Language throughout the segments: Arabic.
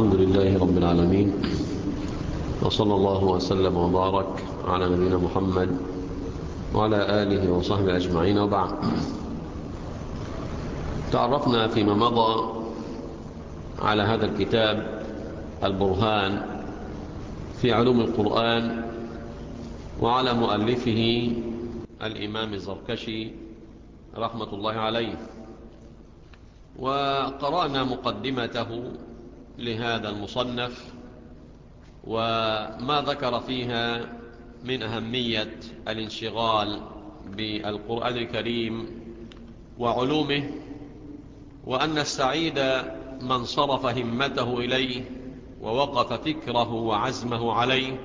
الحمد لله رب العالمين وصلى الله وسلم وبارك على نبينا محمد وعلى آله وصحبه أجمعين وبعد. تعرفنا فيما مضى على هذا الكتاب البرهان في علوم القرآن وعلى مؤلفه الإمام الزركشي رحمة الله عليه. وقرأنا مقدمته لهذا المصنف وما ذكر فيها من أهمية الانشغال بالقرآن الكريم وعلومه وأن السعيد من صرف همته إليه ووقف فكره وعزمه عليه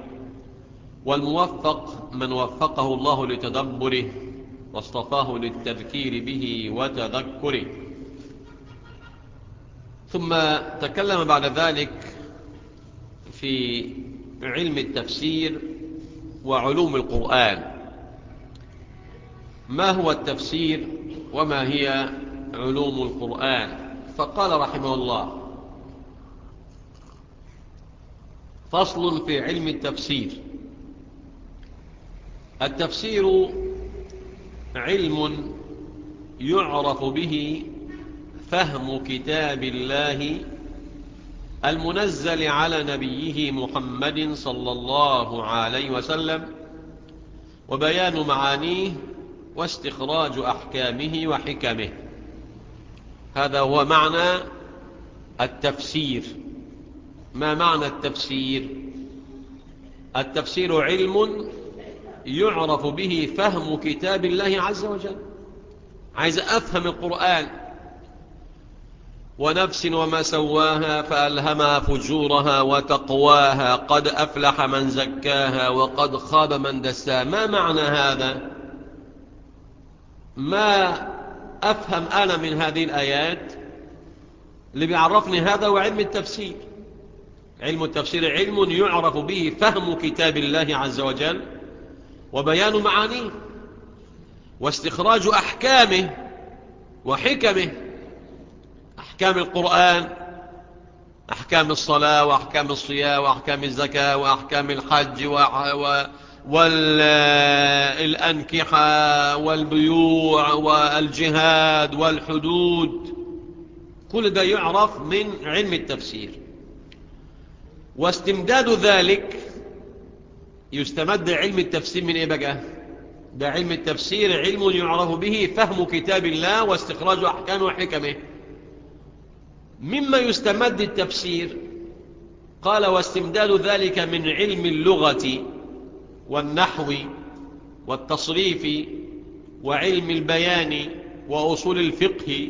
والموفق من وفقه الله لتدبره واصطفاه للتذكير به وتذكره. ثم تكلم بعد ذلك في علم التفسير وعلوم القرآن. ما هو التفسير وما هي علوم القرآن؟ فقال رحمه الله فصل في علم التفسير. التفسير علم يعرف به فهم كتاب الله المنزل على نبيه محمد صلى الله عليه وسلم وبيان معانيه واستخراج أحكامه وحكمه. هذا هو معنى التفسير. ما معنى التفسير؟ التفسير علم يعرف به فهم كتاب الله عز وجل. عايز أفهم القرآن ونفس وما سواها فألهمها فجورها وتقواها. قد أفلح من زكاها وقد خاب من دساها. ما معنى هذا؟ ما أفهم أنا من هذه الآيات اللي بيعرفني هذا وعلم التفسير. علم التفسير علم يعرف به فهم كتاب الله عز وجل وبيان معانيه واستخراج أحكامه وحكمه أحكام القرآن أحكام الصلاة وأحكام الصيام وأحكام الزكاة وأحكام الحج والأنكحة والبيوع والجهاد والحدود. كل ده يعرف من علم التفسير. واستمداد ذلك يستمد علم التفسير من إيه بقى؟ ده علم التفسير علم يعرف به فهم كتاب الله واستخراج احكامه وحكمه مما يستمد التفسير. قال واستمداد ذلك من علم اللغة والنحو والتصريف وعلم البيان وأصول الفقه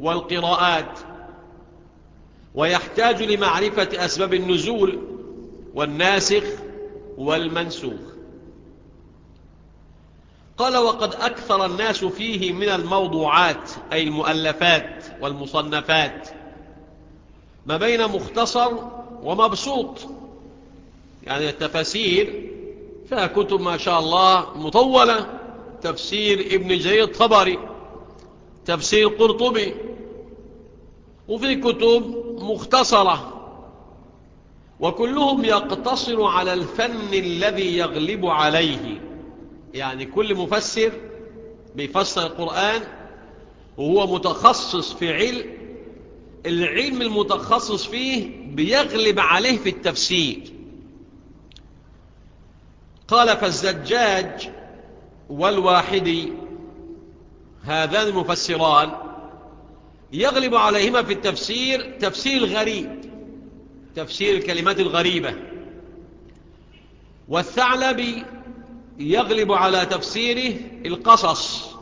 والقراءات. ويحتاج لمعرفة أسباب النزول والناسخ والمنسوخ. قال وقد أكثر الناس فيه من الموضوعات أي المؤلفات والمصنفات ما بين مختصر ومبسوط. يعني التفاسير فيها كتب ما شاء الله مطولة تفسير ابن جرير الطبري تفسير قرطبي وفي كتب مختصرة. وكلهم يقتصر على الفن الذي يغلب عليه. يعني كل مفسر بيفسر القرآن وهو متخصص في علم العلم المتخصص فيه بيغلب عليه في التفسير. قال فالزجاج والواحدي هذان المفسران يغلب عليهما في التفسير تفسير الغريب تفسير الكلمات الغريبة. والثعلبي يغلب على تفسيره القصص.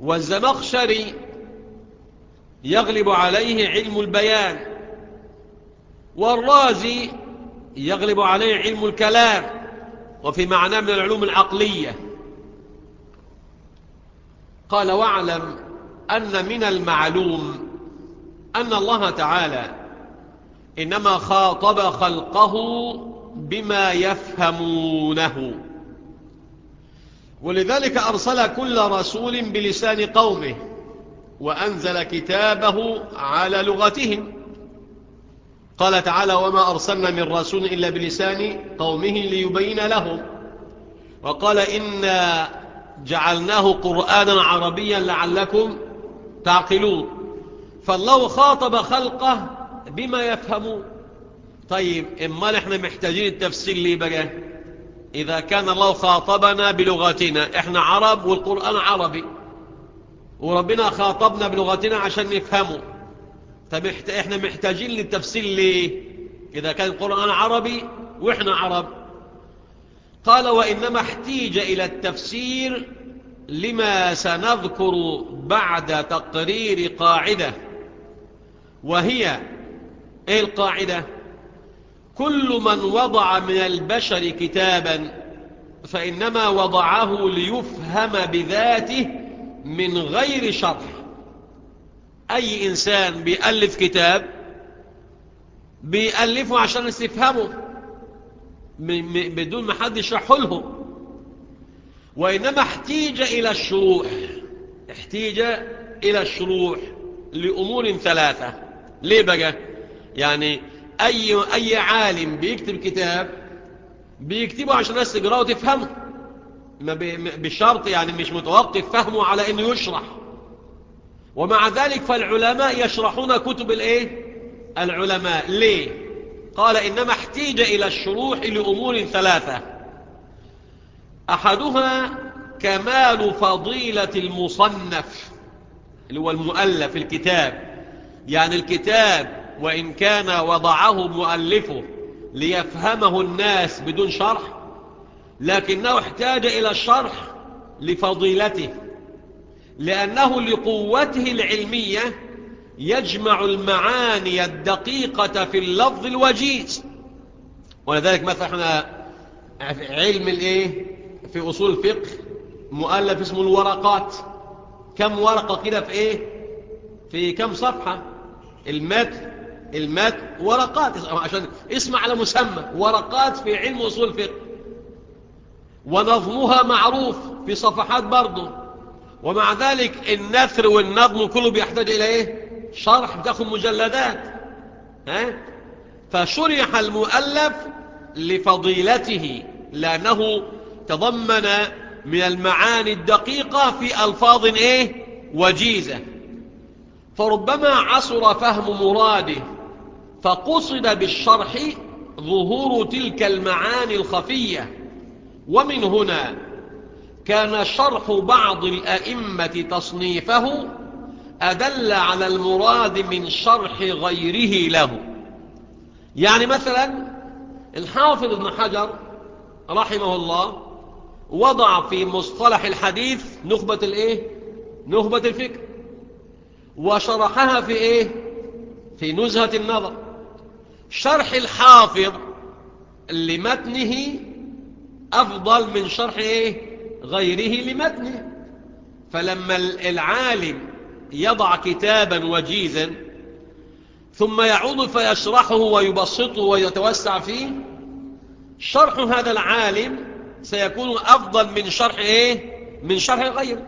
والزمخشري يغلب عليه علم البيان والرازي يغلب عليه علم الكلام وفي معناه من العلوم العقلية. قال واعلم أن من المعلوم أن الله تعالى إنما خاطب خلقه بما يفهمونه. ولذلك أرسل كل رسول بلسان قومه وأنزل كتابه على لغتهم. قال تعالى وما أرسلنا من رسول إلا بلسان قومه ليبين لهم. وقال إنا جعلناه قرآنا عربيا لعلكم تعقلون. فالله خاطب خلقه بما يفهمون. طيب إما نحن محتاجين التفسير ليه بقى؟ إذا كان الله خاطبنا بلغتنا إحنا عرب والقرآن عربي. وربنا خاطبنا بلغتنا عشان نفهمه. طب إحنا محتاجين للتفسير ليه؟ إذا كان القرآن عربي وإحنا عرب. قال وإنما احتيج إلى التفسير لما سنذكر بعد تقرير قاعدة. وهي إيه القاعدة؟ كل من وضع من البشر كتابا فإنما وضعه ليفهم بذاته من غير شرح أي إنسان بيألف كتاب بيألفه عشان يستفهمه بدون ما حد يشرحه له. وإنما احتيج إلى الشروح احتيج إلى الشروح لأمور ثلاثة. ليه بقى؟ يعني أي, أي عالم بيكتب كتاب بيكتبه عشان الناس تقرأه وتفهمه. بشرط يعني مش متوقف فهمه على أنه يشرح. ومع ذلك فالعلماء يشرحون كتب الإيه؟ العلماء. ليه؟ قال إنما احتيج إلى الشروح لأمور ثلاثة. أحدها كمال فضيلة المصنف اللي هو المؤلف الكتاب. يعني الكتاب وإن كان وضعه مؤلفه ليفهمه الناس بدون شرح لكنه احتاج إلى الشرح لفضيلته لأنه لقوته العلمية يجمع المعاني الدقيقة في اللفظ الوجيز. ولذلك مثلا إحنا علم الإيه؟ في أصول الفقه مؤلف اسمه الورقات. كم ورقة كده في إيه؟ في كم صفحة؟ المتن المتن ورقات. عشان اسم على مسمى. ورقات في علم أصول الفقه. ونظمها معروف في صفحات برضه. ومع ذلك النثر والنظم كله بيحتاج إلى إيه؟ شرح بتاخد مجلدات. ها؟ فشرح المؤلف لفضيلته لأنه تضمن من المعاني الدقيقة في ألفاظ إيه؟ وجيزة. فربما عصر فهم مراده فقصد بالشرح ظهور تلك المعاني الخفية. ومن هنا كان شرح بعض الأئمة تصنيفه أدل على المراد من شرح غيره له. يعني مثلا الحافظ ابن حجر رحمه الله وضع في مصطلح الحديث نخبة الإيه؟ نخبة الفكر وشرحها في إيه؟ في نزهة النظر. شرح الحافظ لمتنه أفضل من شرح إيه غيره لمتنه فلما العالم يضع كتابا وجيزا ثم يعود فيشرحه ويبسطه ويتوسع فيه شرح هذا العالم سيكون أفضل من شرح إيه؟ من شرح غيره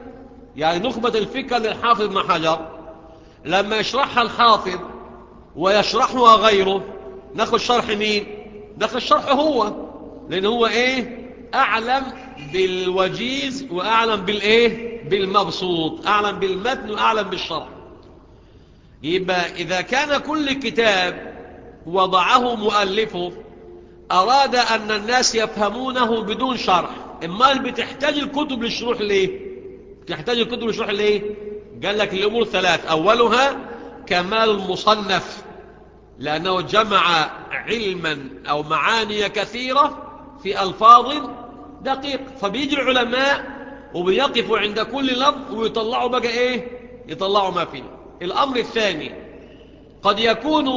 يعني نخبة الفكرة للحافظ ابن حجر لما يشرحها الحافظ ويشرحها غيره ناخذ شرح مين؟ ناخذ شرحه هو لأن هو إيه؟ أعلم بالوجيز وأعلم بالإيه؟ بالمبسوط. أعلم بالمتن وأعلم بالشرح يبقى إذا كان كل كتاب وضعه مؤلفه أراد أن الناس يفهمونه بدون شرح. إما بتحتاج الكتب للشروح ليه؟ تحتاج الكتب للشروح ليه؟ قال لك الأمور ثلاث. أولها كمال المصنف لأنه جمع علما أو معاني كثيرة في ألفاظ دقيق فبيجي العلماء وبيقفوا عند كل لفظ ويطلعوا بقى إيه؟ يطلعوا ما فيه. الأمر الثاني قد يكون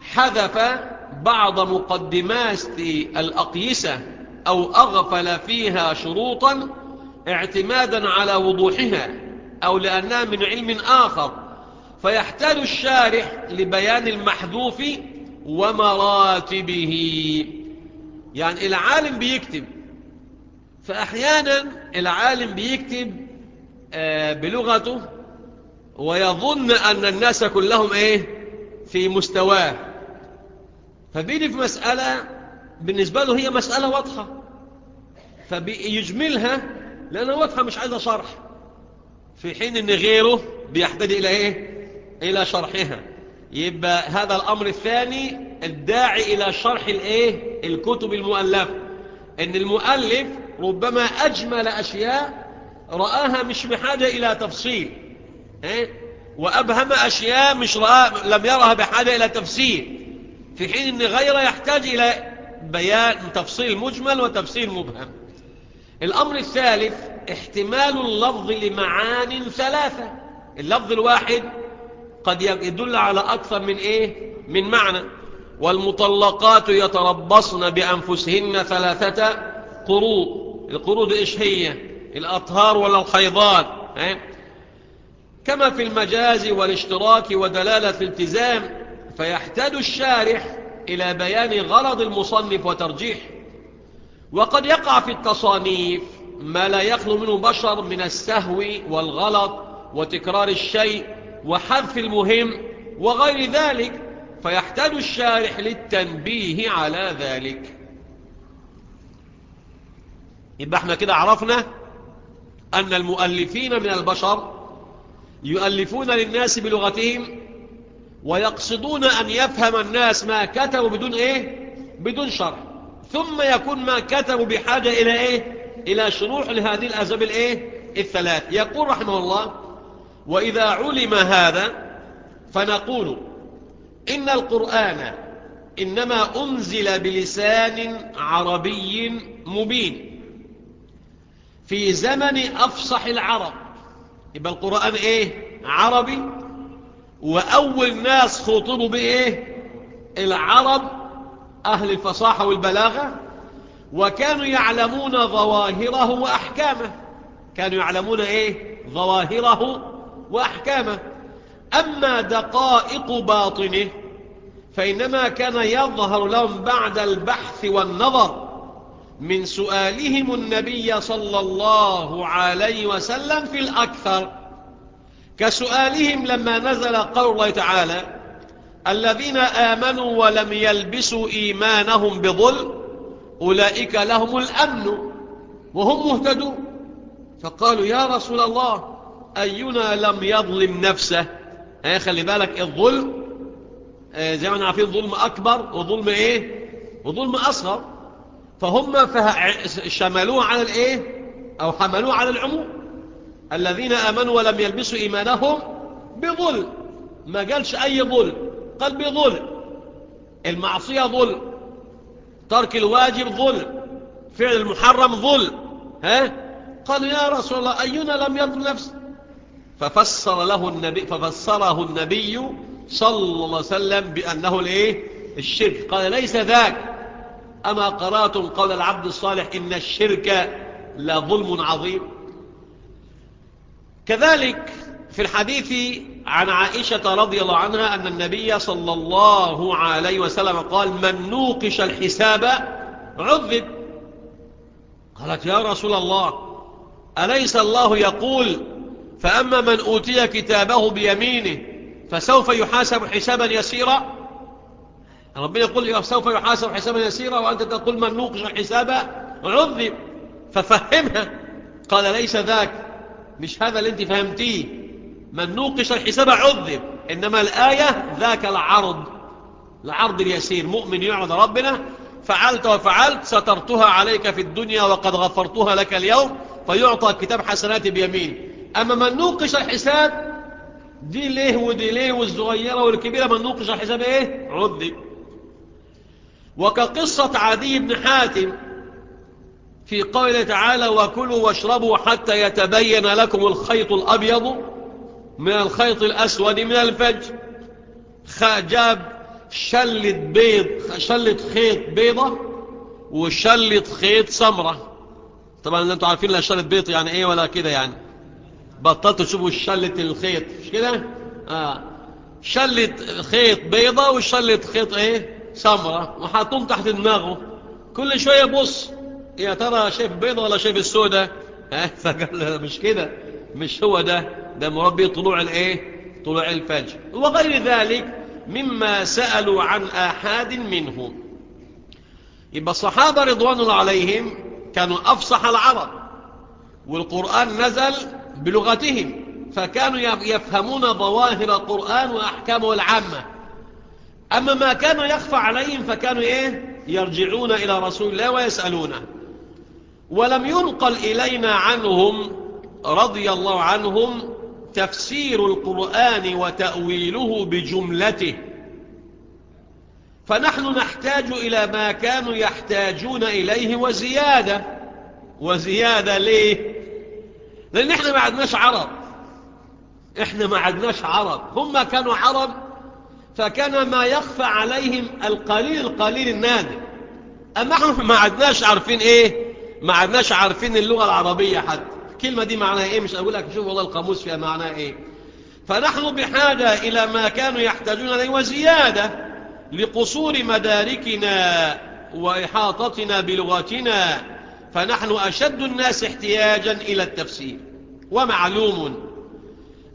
حذف بعض مقدمات الأقيسة أو أغفل فيها شروطا اعتمادا على وضوحها أو لأنها من علم آخر. فيحتاج الشارح لبيان المحذوف ومراتبه. يعني العالم بيكتب. فأحيانا العالم بيكتب بلغته ويظن أن الناس كلهم إيه؟ في مستواه. فبيجي في مسألة بالنسبة له هي مسألة واضحة. فبيجملها لأنها واضحة مش عايزة شرح. في حين أن غيره بيحتاج إلى إيه؟ إلى شرحها. يبقى هذا الأمر الثاني الداعي إلى شرح الإيه؟ الكتب المؤلفة أن المؤلف ربما أجمل أشياء رآها مش بحاجة إلى تفصيل. إيه؟ وأبهم أشياء مش رأى لم يرها بحاجة إلى تفسير في حين أن غيره يحتاج إلى بيان تفصيل مجمل وتفصيل مبهم. الأمر الثالث احتمال اللفظ لمعان ثلاثة. اللفظ الواحد قد يدل على أكثر من إيه؟ من معنى. والمطلقات يتربصن بأنفسهن ثلاثة قروض. القروض إيش هي؟ الأطهار ولا الخيضان إيه؟ كما في المجاز والاشتراك ودلالة الالتزام فيحتاج الشارح إلى بيان غرض المصنف وترجيح. وقد يقع في التصانيف ما لا يخلو منه بشر من السهو والغلط وتكرار الشيء وحذف المهم وغير ذلك فيحتاج الشارح للتنبيه على ذلك. يبقى إحنا كده عرفنا أن المؤلفين من البشر يؤلفون للناس بلغتهم ويقصدون أن يفهم الناس ما كتبوا بدون إيه؟ بدون شرح. ثم يكون ما كتبوا بحاجة إلى إيه؟ إلى شروح لهذه الأسباب الإيه؟ الثلاث. يقول رحمه الله وإذا علم هذا فنقول إن القرآن إنما أنزل بلسان عربي مبين. في زمن أفصح العرب يبقى القرآن إيه؟ عربي. وأول ناس خطبوا بإيه؟ العرب أهل الفصاحة والبلاغة. وكانوا يعلمون ظواهره وأحكامه. كانوا يعلمون إيه؟ ظواهره وأحكامه. أما دقائق باطنه فإنما كان يظهر لهم بعد البحث والنظر من سؤالهم النبي صلى الله عليه وسلم في الأكثر. كسؤالهم لما نزل قول الله تعالى الذين آمنوا ولم يلبسوا إيمانهم بظلم أولئك لهم الأمن وهم مهتدون. فقالوا يا رسول الله أينا لم يظلم نفسه؟ هي خلي بالك الظلم زي ما عارفين ظلم أكبر وظلم إيه؟ وظلم أصغر. فهم شملوه على الإيه؟ أو حملوه على العموم. الذين آمنوا ولم يلبسوا إيمانهم بظلم. ما قالش أي ظلم قال بظلم. المعصية ظلم. ترك الواجب ظلم. فعل المحرم ظلم. ها؟ قال يا رسول الله أينا لم يظلم نفسه ففسر له النبي ففسره النبي صلى الله عليه وسلم بأنه الإيه؟ الشرك. قال ليس ذاك. أما قرأتم قول العبد الصالح إن الشرك لظلم عظيم. كذلك في الحديث عن عائشة رضي الله عنها أن النبي صلى الله عليه وسلم قال من نوقش الحساب عذب. قالت يا رسول الله أليس الله يقول فأما من أوتي كتابه بيمينه فسوف يحاسب حسابا يسيرا. ربنا يقول سوف يحاسب حسابا يسيرا وأنت تقول من نوقش الحساب عذب. ففهمها. قال ليس ذاك. مش هذا اللي أنت فهمتيه. من نوقش الحساب عذب. إنما الآية ذاك العرض. العرض اليسير. مؤمن يعرض ربنا. فعلت وفعلت سترتها عليك في الدنيا وقد غفرتها لك اليوم فيعطى كتاب حسنات بيمين. أما من نوقش الحساب دي ليه ودي ليه والصغيرة والكبيرة من نوقش الحساب إيه؟ عذب وكقصة عدي بن حاتم في قوله تعالى وكلوا واشربوا حتى يتبين لكم الخيط الأبيض من الخيط الأسود من الفجر. جاب شلة بيض شلة خيط بيضة وشلة خيط سمرة. طبعا أنتوا عارفين لا شلة بيض يعني إيه ولا كده يعني. بطلتوا تشوفوا شلة الخيط مش كده؟ آه. شلة خيط بيضة وشلة خيط إيه؟ سمرة وحاطهم تحت دماغه. كل شوية بص يا ترى شايف بيضة ولا شايف السودة؟ ها؟ فقال مش كده مش هو ده ده مربي طلوع الإيه؟ طلوع الفجر. وغير ذلك مما سألوا عن آحاد منهم يبقى الصحابة رضوان عليهم كانوا أفصح العرب والقرآن نزل بلغتهم فكانوا يفهمون ظواهر القرآن وأحكامه العامة. أما ما كان يخفى عليهم فكانوا إيه؟ يرجعون إلى رسول الله ويسألونه. ولم ينقل إلينا عنهم رضي الله عنهم تفسير القرآن وتأويله بجملته. فنحن نحتاج إلى ما كانوا يحتاجون إليه وزيادة. وزيادة ليه؟ لأن إحنا ما عدناش عرب. إحنا ما عدناش عرب. هم كانوا عرب فكان ما يخفى عليهم القليل القليل النادر. أما إحنا ما عدناش عارفين إيه؟ ما عدناش عارفين اللغة العربية حتى. الكلمة دي معناها إيه؟ مش أقول لك شوف والله القاموس فيها معناها إيه. فنحن بحاجة إلى ما كانوا يحتاجون إليه وزيادة لقصور مداركنا وإحاطتنا بلغتنا. فنحن أشد الناس احتياجا إلى التفسير. ومعلوم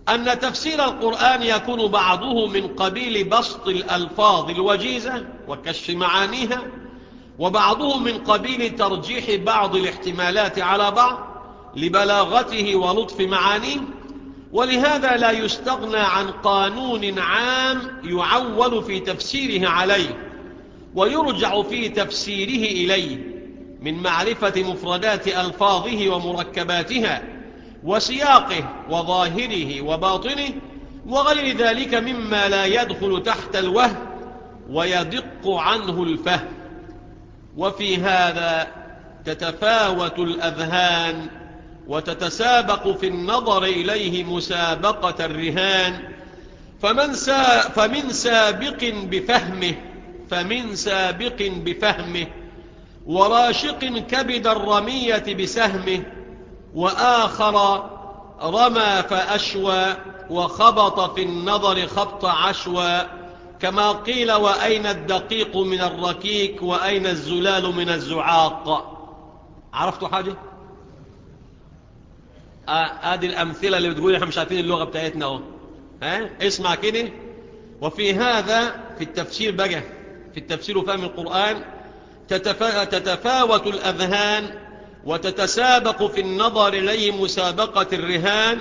أن تفسير القرآن يكون بعضه من قبيل بسط الألفاظ الوجيزة وكشف معانيها وبعضه من قبيل ترجيح بعض الاحتمالات على بعض لبلاغته ولطف معانيه. ولهذا لا يستغنى عن قانون عام يعول في تفسيره عليه ويرجع في تفسيره إليه من معرفة مفردات ألفاظه ومركباتها. وسياقه وظاهره وباطنه وغير ذلك مما لا يدخل تحت الوهم ويدق عنه الفهم. وفي هذا تتفاوت الأذهان وتتسابق في النظر إليه مسابقة الرهان. فمن, سا فمن سابق بفهمه فمن سابق بفهمه. وراشق كبد الرمية بسهمه وآخر رمى فأشوى وخبط في النظر خبط عشوى. كما قيل وأين الدقيق من الركيك وأين الزلال من الزعاق. عرفتوا حاجة؟ ادي الأمثلة اللي بتقول إحنا مش عارفين اللغة بتاعتنا أهو. ها؟ اسمع كده. وفي هذا في التفسير بقى في التفسير وفهم القرآن تتفا... تتفاوت الأذهان وتتسابق في النظر إليه مسابقة الرهان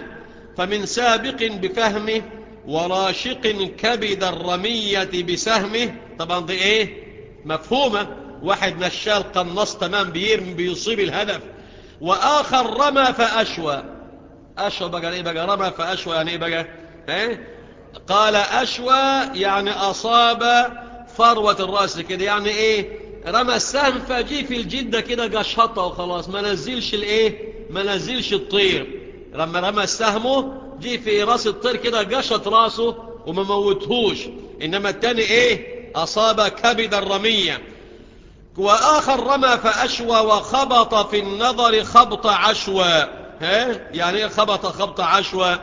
فمن سابق بفهمه وراشق كبد الرمية بسهمه. طبعا دي إيه؟ مفهومة. واحد نشال قنص تمام بيرمي بيصيب الهدف. وآخر رمى فأشوى. أشوى بقى إيه بقى؟ رمى فأشوى يعني إيه بقى؟ إيه؟ قال أشوى يعني أصاب فروة الرأس كده. يعني إيه؟ رمى السهم فجي في الجدة كده قشطة وخلاص. ما نزلش الإيه؟ ما نزلش الطير. لما رمى السهم جي في راس الطير كده قشط راسه وما موتهوش. إنما التاني إيه؟ أصاب كبد الرمية. وآخر رمى فأشوى وخبط في النظر خبط عشوى. ها؟ يعني إيه خبط خبط عشوى؟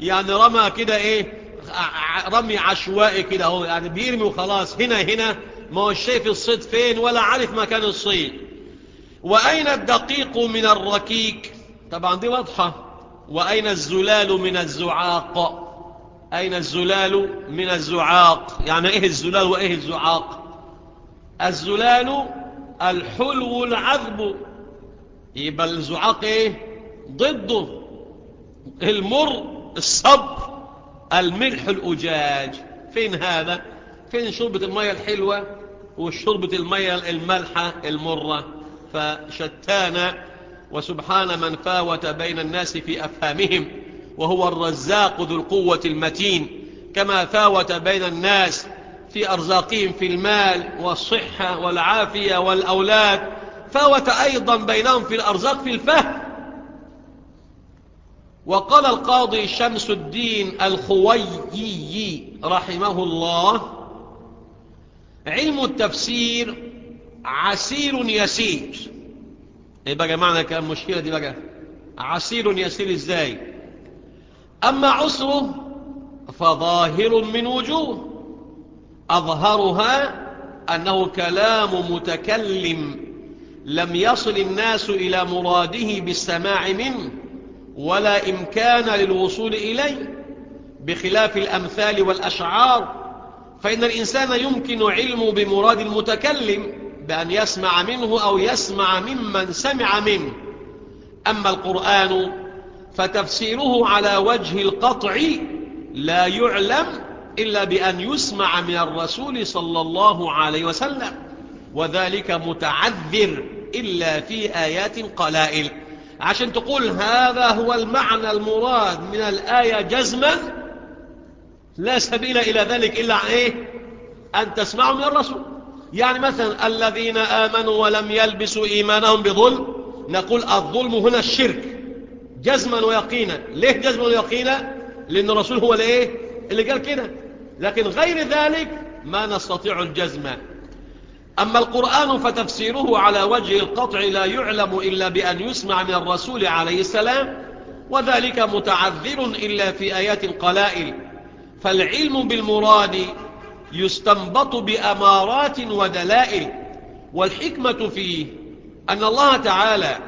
يعني رمى كده إيه؟ رمي عشوائي كده اهو يعني بيرمي وخلاص. هنا هنا ما هو شايف الصيد فين ولا عارف مكان الصيد. وأين الدقيق من الركيك؟ طبعا دي واضحة. وأين الزلال من الزعاق؟ أين الزلال من الزعاق؟ يعني إيه الزلال وإيه الزعاق؟ الزلال الحلو العذب. يبقى الزعاق إيه؟ ضده. المر الصبر الملح الأجاج. فين هذا؟ فين شربة المية الحلوة؟ وشربة المية الملحة المرة. فشتان وسبحان من فاوت بين الناس في أفهامهم وهو الرزاق ذو القوة المتين. كما فاوت بين الناس في أرزاقهم في المال والصحة والعافية والأولاد فاوت أيضا بينهم في الأرزاق في الفهم. وقال القاضي شمس الدين الخويي رحمه الله علم التفسير عسير يسير. إيه بقى معنى كلام مشكلة دي بقى؟ عسير يسير إزاي؟ أما عسره فظاهر من وجوه. أظهرها أنه كلام متكلم. لم يصل الناس إلى مراده بالسماع منه ولا إمكان للوصول إليه بخلاف الأمثال والأشعار. فإن الإنسان يمكن علمه بمراد المتكلم بأن يسمع منه أو يسمع ممن سمع منه. أما القرآن فتفسيره على وجه القطع لا يعلم إلا بأن يسمع من الرسول صلى الله عليه وسلم وذلك متعذر إلا في آيات قلائل. عشان تقول هذا هو المعنى المراد من الآية جزما لا سبيل إلى ذلك إلا إيه؟ أن تسمعوا من الرسول. يعني مثلا الذين آمنوا ولم يلبسوا إيمانهم بظلم نقول الظلم هنا الشرك. جزما ويقينا. ليه جزما ويقينا؟ لأن الرسول هو الإيه؟ اللي قال كده. لكن غير ذلك ما نستطيع الجزم. أما القرآن فتفسيره على وجه القطع لا يعلم إلا بأن يسمع من الرسول عليه السلام وذلك متعذر إلا في آيات قلائل فالعلم بالمراد يستنبط بأمارات ودلائل والحكمة فيه أن الله تعالى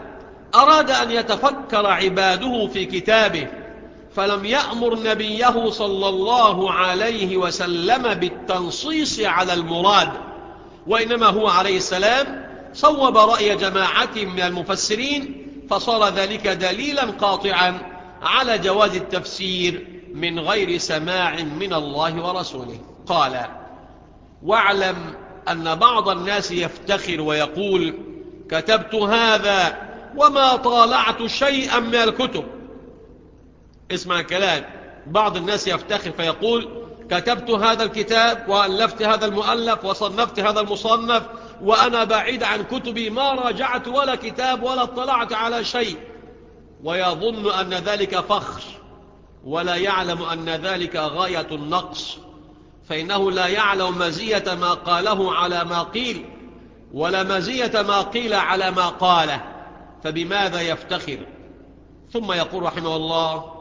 أراد أن يتفكر عباده في كتابه فلم يأمر نبيه صلى الله عليه وسلم بالتنصيص على المراد وإنما هو عليه السلام صوب رأي جماعة من المفسرين فصار ذلك دليلا قاطعا على جواز التفسير. من غير سماع من الله ورسوله. قال واعلم أن بعض الناس يفتخر ويقول كتبت هذا وما طالعت شيئا من الكتب. اسمع كلام بعض الناس يفتخر فيقول كتبت هذا الكتاب وألفت هذا المؤلف وصنفت هذا المصنف وأنا بعيد عن كتبي ما راجعت ولا كتاب ولا اطلعت على شيء. ويظن أن ذلك فخر. ولا يعلم أن ذلك غاية النقص فإنه لا يعلم مزية ما قاله على ما قيل ولا مزية ما قيل على ما قاله فبماذا يفتخر؟ ثم يقول رحمه الله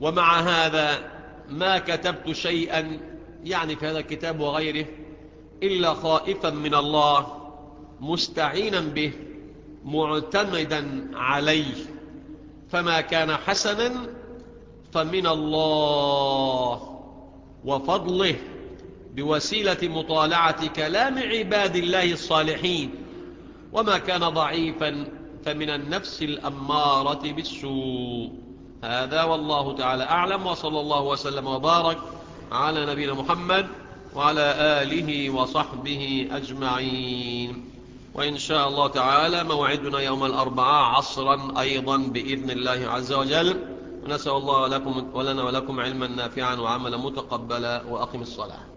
ومع هذا ما كتبت شيئا يعني في هذا الكتاب وغيره إلا خائفا من الله مستعينا به معتمدا عليه فما كان حسنا فمن الله وفضله بوسيلة مطالعة كلام عباد الله الصالحين. وما كان ضعيفا فمن النفس الأمارة بالسوء. هذا والله تعالى أعلم وصلى الله وسلم وبارك على نبينا محمد وعلى آله وصحبه أجمعين. وإن شاء الله تعالى موعدنا يوم الأربعاء عصرا أيضا بإذن الله عز وجل. ونسأل الله لكم ولنا ولكم علما نافعا وعملا متقبلا وأقم الصلاة.